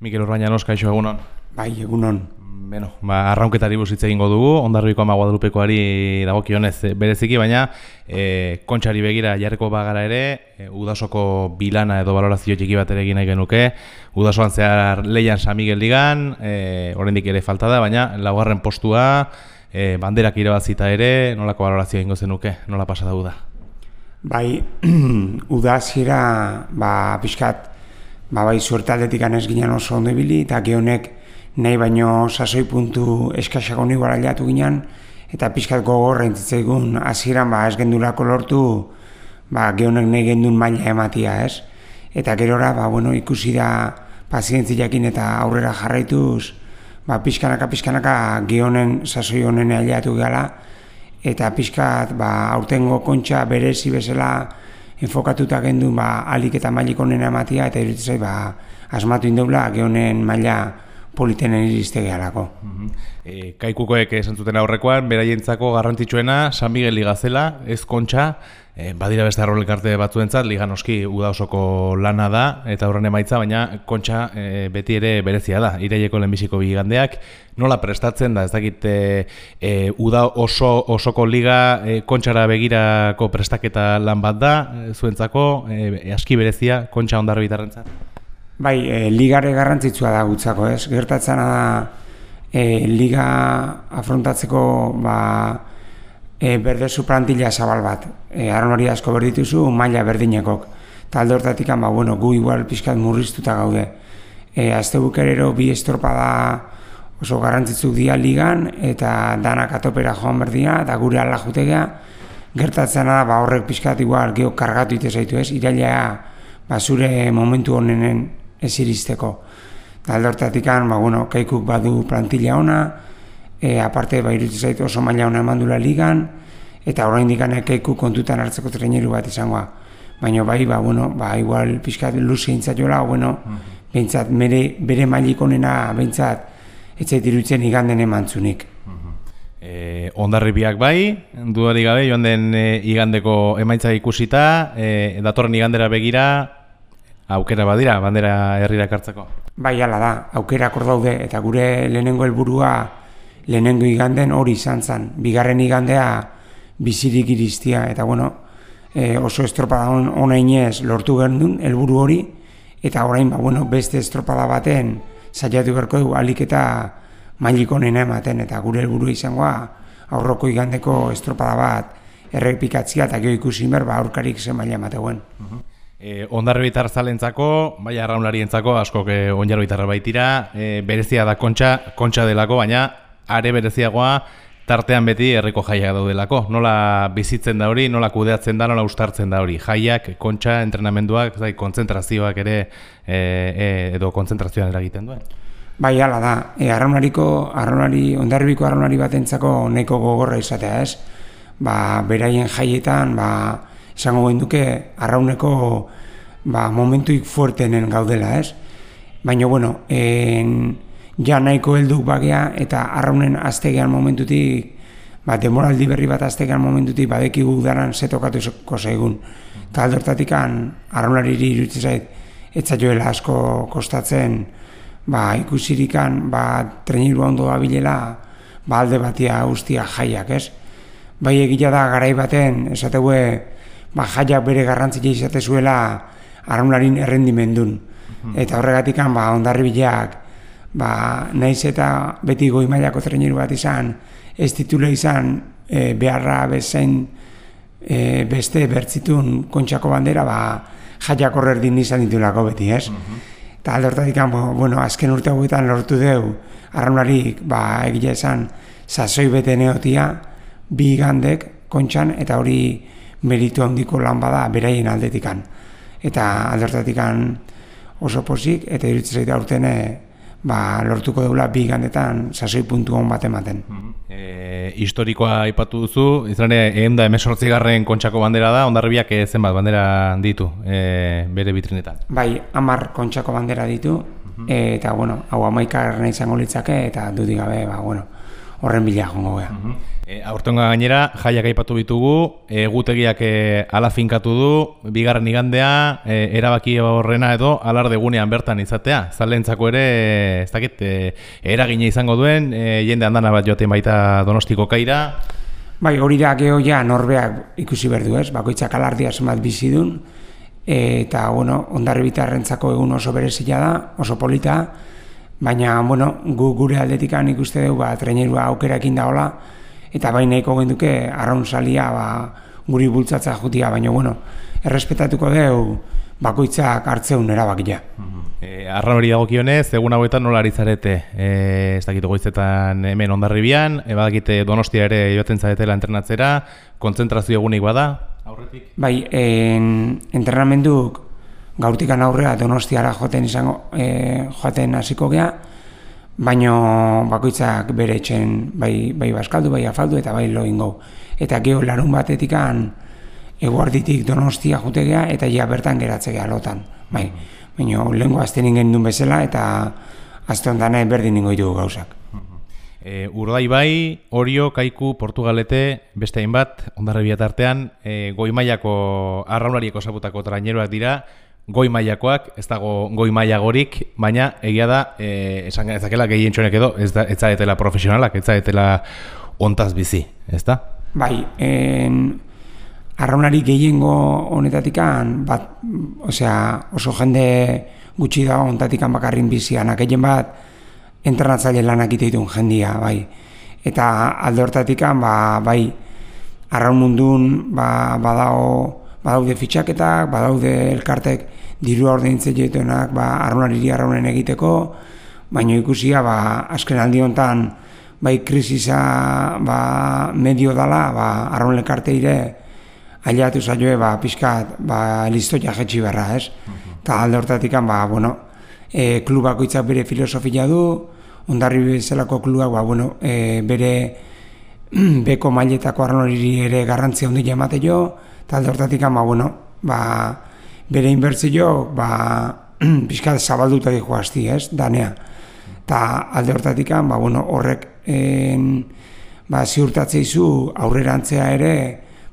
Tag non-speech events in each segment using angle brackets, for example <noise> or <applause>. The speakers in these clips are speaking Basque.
Mikel Urbaina noskaixo egunon. Bai, egunon. Beno, ba, arraunketari buzitze egingo dugu, ondarriko ama guadalupekoari dagokionez eh, bereziki, baina e, kontxari begira jarreko bagara ere, e, udasoko bilana edo balorazio txiki bat ere egin nahi genuke, udasoan zehar leian San Miguel digan, e, oraindik ere falta da, baina laugarren postua, e, banderak irabazita ere, nolako balorazio egingo zenuke, nola pasa da uda? Bai, <clears throat> udazira, ba, pixkat, ba, bai, suerte aldetik anez ginen oso ondo ibili, eta gehonek nahi baino sasoi puntu eskaxako ni baraliatu ginen, eta pixkat gogorra intzitzaigun hasieran ba, ez gendulako lortu, ba, gehonek nahi gendun maila ematia, ez? Eta gerora, ba, bueno, ikusi da pazientziakin eta aurrera jarraituz, ba, pixkanaka, pixkanaka gehonen sasoi honen aliatu gala, eta pixkat, ba, aurtengo kontxa berezi bezala, enfokatuta gendu ba, alik eta mailik onena ematia, eta iruditzai ba, asmatu indeula gehonen maila politenen iriste gehalako. Mm e, kaikukoek esan zuten aurrekoan, beraientzako garrantzitsuena San Miguel Ligazela, ez kontxa, e, badira beste arrolekarte batzuentzat, liga noski uda osoko lana da, eta horren emaitza, baina kontxa e, beti ere berezia da, ireieko lehenbiziko bigandeak, nola prestatzen da, ez dakit e, e, uda oso, osoko liga e, kontxara begirako prestaketa lan bat da, e, zuentzako, e, aski berezia, kontxa bitarrentzat? Bai, e, ligare garrantzitsua da gutzako, ez? Gertatzen da e, liga afrontatzeko ba, e, berde plantilla zabal bat. E, Aron hori asko berdituzu, maila berdinekok. Talde hortatik, ba, bueno, gu igual pixkat murriztuta gaude. E, azte bukerero bi estropada oso garrantzitsuk dia ligan, eta danak atopera joan berdia, eta gure ala jutegea, gertatzen da, ba, horrek pixkat igual geho kargatu ite zaitu ez, irailea ba, zure momentu honenen ez iristeko. Talde hortatik, ba, bueno, kaikuk badu plantilla ona, e, aparte ba, iruditzen zaitu oso maila ona emandula ligan, eta orain dikane kaikuk kontutan hartzeko treneru bat izangoa. Baina bai, ba, bueno, ba, igual pixkat luze intzaiola, bueno, mm -hmm. mere, bere mailik onena behintzat, ez zait iruditzen iganden emantzunik. E, ondarri biak bai, duari gabe, joan den e, igandeko emaitza ikusita, e, datorren igandera begira, aukera badira, bandera herrirak hartzeko? Bai, ala da, aukera daude eta gure lehenengo helburua lehenengo iganden hori izan zen. Bigarren igandea bizirik iristia, eta bueno, e, oso estropada hona inez lortu gendun helburu hori, eta orain, ba, bueno, beste estropada baten saiatu berko dugu alik eta mailik onena ematen, eta gure helburu izangoa aurroko igandeko estropada bat errepikatzia eta geho ikusi mer, ba, aurkarik zen maila emateuen. Uh E, Ondarbitar zalentzako, bai arraunlarientzako, asko que onjarbitarra baitira, e, berezia da kontxa, kontxa delako, baina are bereziagoa tartean beti herriko jaiak daudelako. Nola bizitzen da hori, nola kudeatzen da, nola ustartzen da hori. Jaiak, kontxa, entrenamenduak, zai, kontzentrazioak ere e, e, edo kontzentrazioan eragiten duen. Bai, ala da. E, arraunariko, arraunari, ondarribiko arraunari batentzako neko gogorra izatea, ez? Ba, beraien jaietan, ba, esango duke arrauneko ba, momentuik fuertenen gaudela, ez? Baina, bueno, en, ja nahiko helduk bagea eta arraunen aztegean momentutik, ba, demoraldi berri bat aztegean momentutik badeki gudaran zetokatu zaigun. Eta aldortatik arraunari iruditzen zait, etzaioela asko kostatzen, ba, ikusirikan, ba, treniru ondo abilela, ba, alde batia guztia jaiak, ez? Bai egila da garai baten, esategue, ba, jaiak bere garrantzia izate zuela arraunarin errendimendun. Mhm. Eta horregatik ba, ondarri bilak, ba, naiz eta beti goi mailako treneru bat izan, ez titule izan e, beharra bezain e, beste bertzitun kontxako bandera, ba, jaiak horrer din izan ditulako beti, ez? Mhm. Eta alde horretik, bueno, azken urte hauetan lortu deu, arraunarik, ba, egia esan, sasoi bete neotia, bi gandek, kontxan, eta hori meritu handiko lan bada beraien aldetikan. Eta aldertatikan oso posik, eta iruditzen zaite aurtene ba, lortuko deula bi gandetan sasoi puntu hon bat ematen. E, historikoa aipatu duzu, izan ere, egin da emesortzi garren kontxako bandera da, ondarribiak zenbat bandera ditu e, bere bitrinetan? Bai, amar kontxako bandera ditu, eta bueno, hau amaika izango litzake, eta dudik gabe, ba, bueno, horren bila jongo gea. E, aurtenga gainera, jaiak aipatu ditugu, egutegiak e, ala finkatu du, bigarren igandea, e, erabaki horrena edo alarde gunean bertan izatea. Zalentzako ere, ez dakit, e, eragine izango duen, e, jende handana bat joaten baita donostiko kaira. Bai, hori da geho ja norbeak ikusi berdu ez, bakoitzak alardia zenbat bizidun, eta, bueno, ondarri bitarrentzako egun oso berezila da, oso polita, baina, bueno, gu, gure aldetikan ikuste dugu, ba, trenerua aukerakin daola, eta bain nahiko genduke arraun salia ba, guri bultzatza jutia, baina bueno, errespetatuko deu bakoitzak hartzeun erabakia. E, arra hori dago kionez, egun hauetan nola aritzarete, e, ez dakit goizetan hemen ondarribian, e, badakite donostia ere joaten zaretela entrenatzera, kontzentrazio egunik bada, aurretik? Bai, en, entrenamenduk gaurtikan aurrea donostiara joaten izango, e, joaten hasiko gea, baino bakoitzak bere etxen bai, bai baskaldu, bai afaldu eta bai loin gau. Eta geho larun batetikan eguarditik donostia jutegea eta ja bertan geratzea lotan. Bai, baino lehenko azten ingen duen bezala eta azte ondana berdin ingo ditugu gauzak. E, urdai bai, Orio, Kaiku, Portugalete, beste hainbat, ondarra biatartean, e, goi mailako arraunarieko zaputako traineroak dira, goi mailakoak, ez dago goi mailagorik, baina egia da, e, esan ezakela gehien txonek edo, ez da ez zaetela profesionalak, ez zaetela ontaz bizi, ez da? Bai, en, arraunari gehiengo honetatikan, bat, osea, oso jende gutxi da ontatikan bakarrin bizian, gehien bat, entrenatzaile lanak iteitun jendia, bai. Eta alde hortatikan, ba, bai, arraun mundun, ba, badao, badaude fitxaketak, badaude elkartek dirua ordeintze jetuenak ba, arrunariri arraunen egiteko, baina ikusia ba, azken aldi honetan bai krisisa ba, medio dala, ba, arraun elkarte ire ailatu zaioe ba, pixkat ba, listo jajetxi berra, ez? Eta alde hortatik, ba, bueno, e, klubako itzak bere filosofia du, ondarri bezalako klubak ba, bueno, e, bere <clears throat> beko mailetako arraunariri ere garrantzia hundi jamate jo, talde hortatik ama, bueno, ba, bere inbertzio, ba, <clears throat> pixka zabalduta dijo hasti, ez, danea. Ta alde hortatik ba, bueno, horrek en, ba, ziurtatzea izu aurrerantzea ere,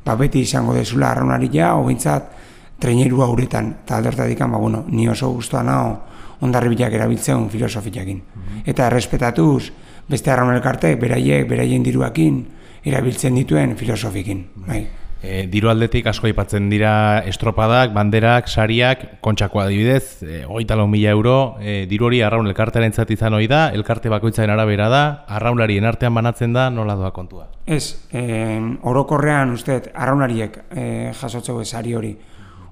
ba, beti izango dezula arraunari ja, obintzat, treneru auretan, eta alde hortatik ba, bueno, ni oso guztua nao, ondarri bilak erabiltzen filosofiakin. Mhm. Eta errespetatuz, beste arraun elkarte, beraiek, beraien diruakin, erabiltzen dituen filosofikin. Bai. E, diru aldetik asko aipatzen dira estropadak, banderak, sariak, kontxako adibidez, e, oita lau mila euro, e, diru hori arraun elkartearen izan hori da, elkarte bakoitzaren arabera da, arraunlarien artean banatzen da, nola doa kontua? Ez, e, orokorrean uste, arraunariek e, jasotzeu sari hori.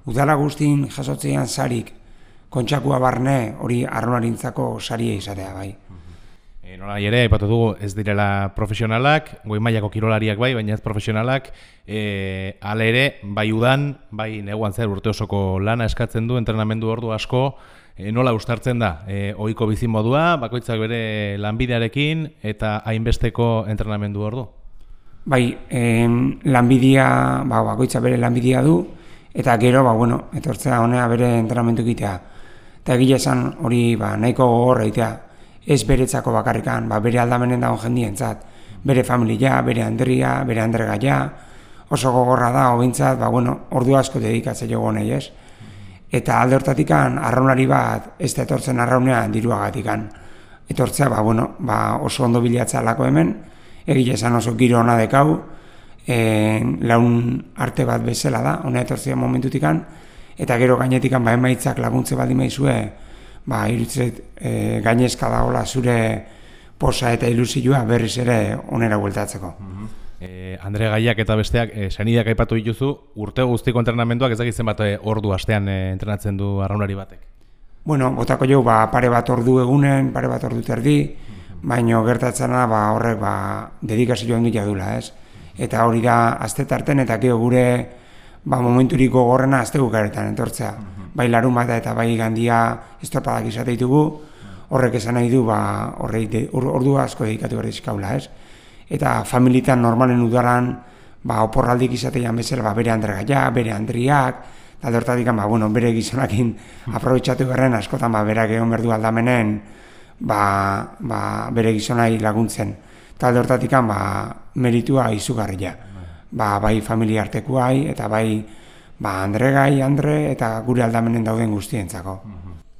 Udala guztin jasotzean sarik, kontxakua barne hori arraunarintzako saria izatea bai. E, nola ere, aipatu dugu, ez direla profesionalak, goi mailako kirolariak bai, baina ez profesionalak, e, ale ere, bai udan, bai neguan zer urte osoko lana eskatzen du, entrenamendu ordu asko, e, nola ustartzen da, e, ohiko bizin modua, bakoitzak bere lanbidearekin, eta hainbesteko entrenamendu ordu? Bai, en, lanbidea, ba, bakoitza bere lanbidea du, eta gero, ba, bueno, etortzea honea bere entrenamendu egitea. Eta egile esan hori ba, nahiko gogorra egitea, ez beretzako bakarrikan, ba, bere aldamenen dago jendientzat, bere familia, bere andria, bere andregaia, oso gogorra da, hobintzat, ba, bueno, ordu asko dedikatze jo gonei, ez? Eta alde hortatikan, arraunari bat, ez da etortzen arraunean diruagatikan. Etortzea, ba, bueno, ba, oso ondo bilatzea lako hemen, egile esan oso giro hona dekau, en, laun arte bat bezala da, hona etortzea momentutikan, eta gero gainetikan, ba, emaitzak laguntze bat imaizue, ba, irutzet e, gainezka dagoela zure posa eta ilusioa berriz ere onera bueltatzeko. Mm Andre Gaiak eta besteak, e, sanideak aipatu dituzu, urte guztiko entrenamenduak ez dakitzen bat e, ordu astean e, entrenatzen du arraunari batek? Bueno, botako jo, ba, pare bat ordu egunen, pare bat ordu terdi, mm baino gertatzen da, ba, horrek ba, dedikazio handik jadula, ez? Eta hori da, azte tarten, eta gero gure ba, momenturiko gorrena azte gukaretan, entortzea bai larun bat eta bai gandia estropadak izate ditugu, horrek esan nahi du, ba, horrei ordu asko dedikatu behar dizkaula, ez? Eta familitan normalen udaran, ba, oporraldik izatean bezala, ba, bere andregaia, bere andriak, eta dortatik, ba, bueno, bere gizonakin aprobetsatu berren askotan, ba, berak egon berdu aldamenen, ba, ba, bere gizonai laguntzen. talde hortatik ba, meritua izugarria. Ba, bai familia artekuai eta bai ba, Andre gai, Andre eta gure aldamenen dauden guztientzako.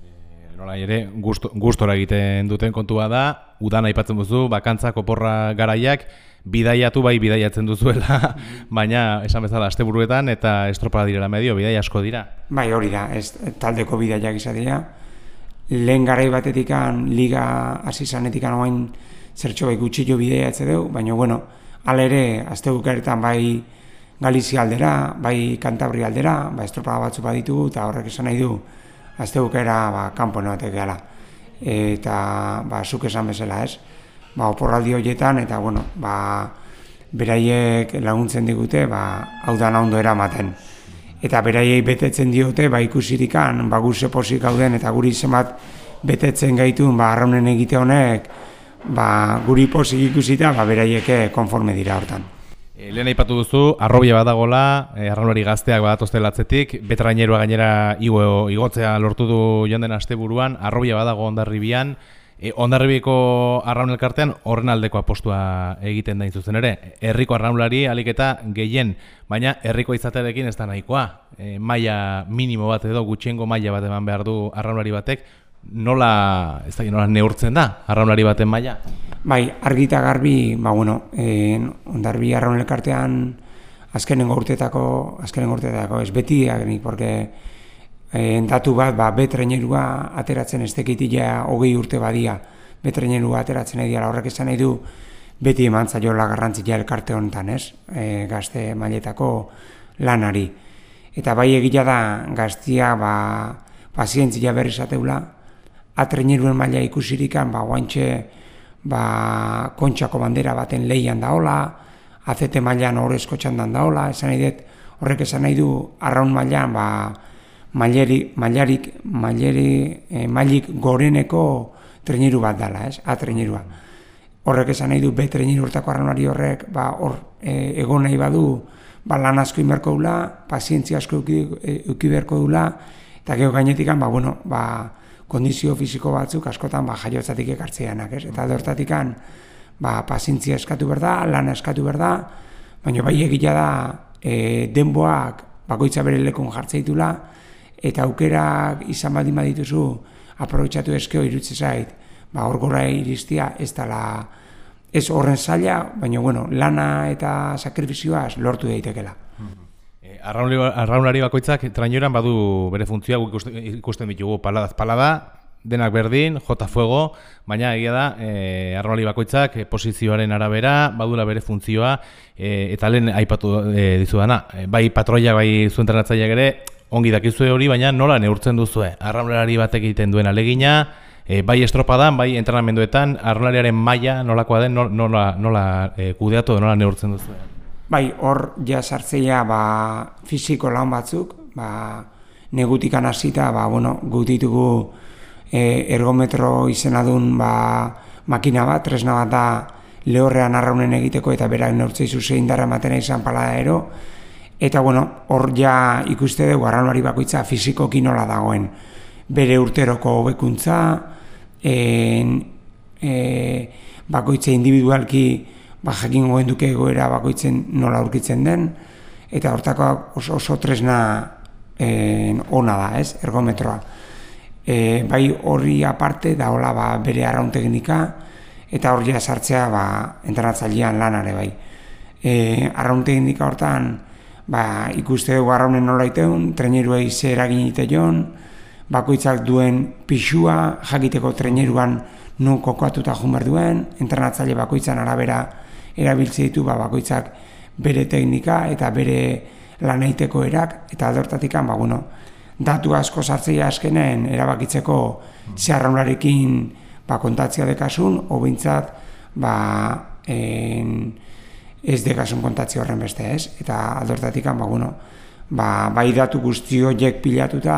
E, nola ere, gustora egiten duten kontua da, udan aipatzen duzu, bakantzak oporra garaiak, bidaiatu bai bidaiatzen duzuela, <laughs> baina esan bezala asteburuetan eta estropada direla medio, bidai asko dira. Bai hori da, ez taldeko bidaiak izatea, lehen garai batetikan liga hasi zanetikan oain zertxo bai gutxi jo bidea etze dugu, baina bueno, ala ere, azte bukaretan bai Galizia aldera, bai Kantabri aldera, ba estropada batzu baditu eta horrek esan nahi du azte bukera ba, kanpo noatek gala. Eta ba, zuk esan bezala ez, ba, oporraldi horietan eta bueno, ba, beraiek laguntzen digute ba, hau da ondo eramaten eta beraiei betetzen diote ba ikusirikan ba guse posik gauden eta guri zenbat betetzen gaitun ba arraunen egite honek ba guri posik ikusita ba beraiek konforme dira hortan. E, lehen aipatu duzu, arrobia badagola, e, arraunari gazteak badatozte latzetik, betrainerua gainera igo, igotzea lortu du joan den asteburuan, arrobia badago ondarribian, E, Ondarribiko arraun elkartean horren aldeko apostua egiten da zuzen ere. Herriko arraunlari aliketa gehien, baina herriko izatearekin ez da nahikoa. E, maila minimo bat edo gutxiengo maila bat eman behar du arraunlari batek. Nola, ez da, nola neurtzen da arraunlari baten maila? Bai, argita garbi, ba bueno, e, Ondarbi arraun elkartean azkenengo urteetako, azkenengo urteetako ez beti agnik, porque e, datu bat, ba, betreinerua ateratzen ez tekitila hogei urte badia, betreinerua ateratzen nahi dira, horrek esan nahi du, beti eman zaiola garrantzia elkarte honetan, ez? E, gazte mailetako lanari. Eta bai egila da, gaztia, ba, pazientzia berri zateula, atreineruen maila ikusirikan, ba, guantxe, ba, kontxako bandera baten leian daola, azete mailan horrezko txandan daola, esan nahi dut, horrek esan nahi du, arraun mailan, ba, maileri, mailarik, maileri, e, mailik goreneko treniru bat dela, ez? A trenirua. Horrek esan nahi du B treniru urtako arraunari horrek, ba, hor, e, egon nahi badu, ba, lan asko inberko dula, pazientzia asko uki, uki berko dula, eta geho gainetik, ba, bueno, ba, kondizio fisiko batzuk askotan ba, jaiotzatik ekartzeanak, ez? Eta dortatik, ba, pazientzia eskatu berda, lan eskatu berda, baina bai egila da, e, denboak bakoitza bere lekun jartzeitula, eta aukerak izan baldin badituzu aprobetxatu eskeo irutze zait, ba hor gora iristia ez dela ez horren zaila, baina bueno, lana eta sakrifizioaz lortu daitekela. Eh, arraunlari bakoitzak trainoran badu bere funtzioa ikusten ditugu paladaz palada, denak berdin, jota fuego, baina egia da, e, arraunlari bakoitzak e, posizioaren arabera, badura bere funtzioa, e, eta lehen aipatu e, dizu dana. E, bai patroia, bai zuen trenatzaileak ere, ongi dakizue hori, baina nola neurtzen duzue? Arraunlari batek egiten duen alegina, e, bai estropadan, bai entrenamenduetan, arraunlariaren maila nolakoa den, nola, nola e, kudeatu, nola neurtzen duzue? Bai, hor ja sartzeia ba, fisiko lan batzuk, ba, negutikan hasita, ba, bueno, gutitugu e, ergometro izena duen ba, makina bat, tresna bat da lehorrean arraunen egiteko eta berak neurtzei zuzein darra matena izan pala ero, Eta bueno, hor ja ikuste dugu arraunari bakoitza fizikoki nola dagoen. Bere urteroko hobekuntza, en, e, bakoitza individualki ba, jakin goen duke egoera bakoitzen nola aurkitzen den, eta hortako oso, oso tresna en, ona da, ez, ergometroa. E, bai horri aparte da hola ba, bere arraun teknika, eta hor sartzea ba, entrenatzailean lanare bai. E, arraun teknika hortan, ba, ikuste dugu arraunen nola iteun, treneruei ze eragin joan, bakoitzak duen pixua, jakiteko treneruan nun kokoatuta jumar duen, entrenatzaile bakoitzan arabera erabiltze ditu ba, bakoitzak bere teknika eta bere laneiteko erak, eta aldortatik ba, bueno, datu asko sartzea askenen erabakitzeko ze arraunlarekin ba, kontatzea dekasun, obintzat, ba, en, ez degasun kontatzi horren beste, ez? Eta aldortatik, ba, bueno, ba, bai datu guzti horiek pilatuta,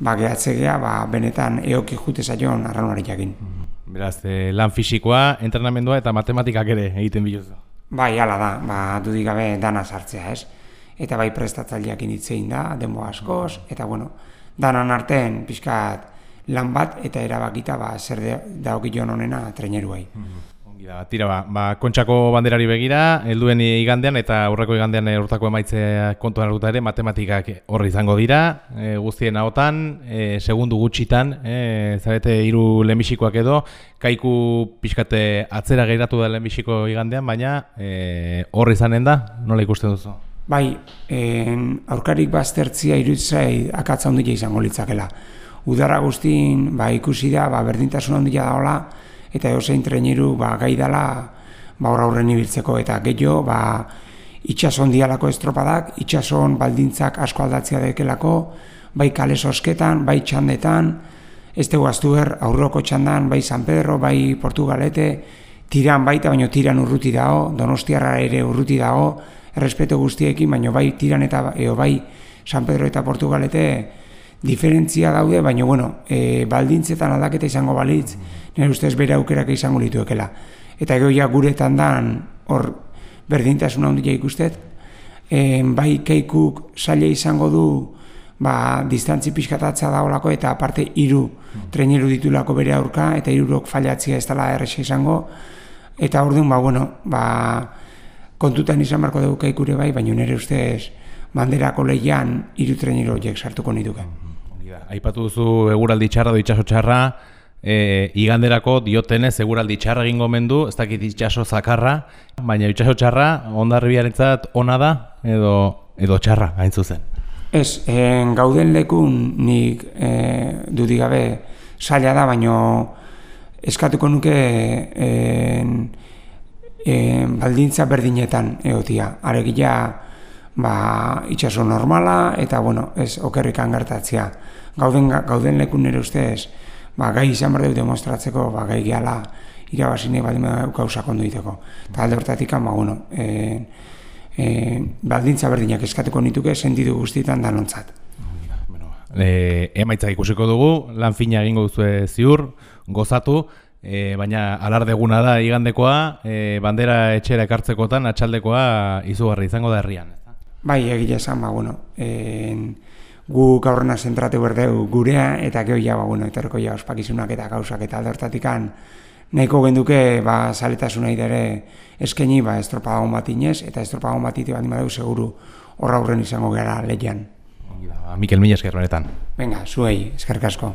ba, gehatzegea, ba, benetan eoki jute zaion arraunari jakin. Beraz, eh, lan fisikoa, entrenamendua eta matematikak ere egiten biluzu. Bai, ala da, ba, dudik gabe dana sartzea, ez? Eta bai prestatzaileak initzein da, denbo askoz, eta bueno, danan artean pixkat lan bat eta erabakita ba, zer daukit joan honena treneruai. Mm Da, tira ba, ba, kontxako banderari begira, helduen igandean eta aurreko igandean urtako emaitzea kontuan hartuta ere matematikak horri izango dira, e, guztien ahotan, e, segundu gutxitan, e, zarete hiru lehenbixikoak edo, kaiku pixkate atzera geiratu da lehenbixiko igandean, baina e, horri izanen da, nola ikusten duzu? Bai, en, aurkarik baztertzia irutzai akatza ondia izango litzakela. Udara guztin, ba, ikusi da, ba, berdintasun ondia daola, eta eosein treneru ba, gai dela ba, aurren ibiltzeko. Eta gehiago ba, itxason dialako estropadak, itxason baldintzak asko aldatzea dekelako, bai kale sosketan, bai txandetan, ez dugu aztu ber, aurroko txandan, bai San Pedro, bai Portugalete, tiran baita, baino tiran urruti dago, donostiarra ere urruti dago, errespeto guztiekin, baino bai tiran eta eo bai San Pedro eta Portugalete, diferentzia daude, baina bueno, e, baldintzetan aldaketa izango balitz, nire ustez bere aukerak izango lituekela. Eta goia guretan dan hor berdintasuna handia ikustet, e, bai keikuk saile izango du ba, distantzi pixkatatza daolako eta aparte hiru treneru ditulako bere aurka eta hirurok fallatzia ez dela erresa izango. Eta orduan ba, bueno, ba, kontutan izan barko dugu kaikure bai, baina nire ustez banderako lehian hiru treneru horiek sartuko nituke. Aipatu duzu eguraldi txarra do itxaso txarra, e, iganderako diotenez eguraldi txarra egingo mendu, ez dakit itxaso zakarra, baina itxaso txarra ondarribiarentzat ona da edo edo txarra hain zuzen. Ez, en, gauden lekun nik e, dudik gabe saila da, baino eskatuko nuke en, en, baldintza berdinetan egotia. Aregia ba, itxaso normala eta bueno, ez okerrikan gertatzea gauden, gauden lekun nire ustez, ba, gai izan behar dut demostratzeko, ba, gai gehala irabasi nahi baldin gauza kondu diteko. Eta alde hortatik, ba, bueno, e, e, baldintza berdinak eskatuko nituke sentidu guztietan danontzat. E, emaitza ikusiko dugu, lan fina egingo duzu ziur, gozatu, e, baina alardeguna da igandekoa, e, bandera etxera ekartzekotan, atxaldekoa izugarri izango da herrian. Bai, egile esan, ba, bueno, e, gu gaurrena zentratu berdeu gurea eta geho ja, ba, bueno, etorko ja ospakizunak eta gauzak eta aldortatikan nahiko genduke ba, saletasuna idere eskeni ba, estropagon bat inez eta estropagon bat ite bat seguru horra aurren izango gara lehian. Mikel Mila esker benetan. Venga, zuei, eskerkasko.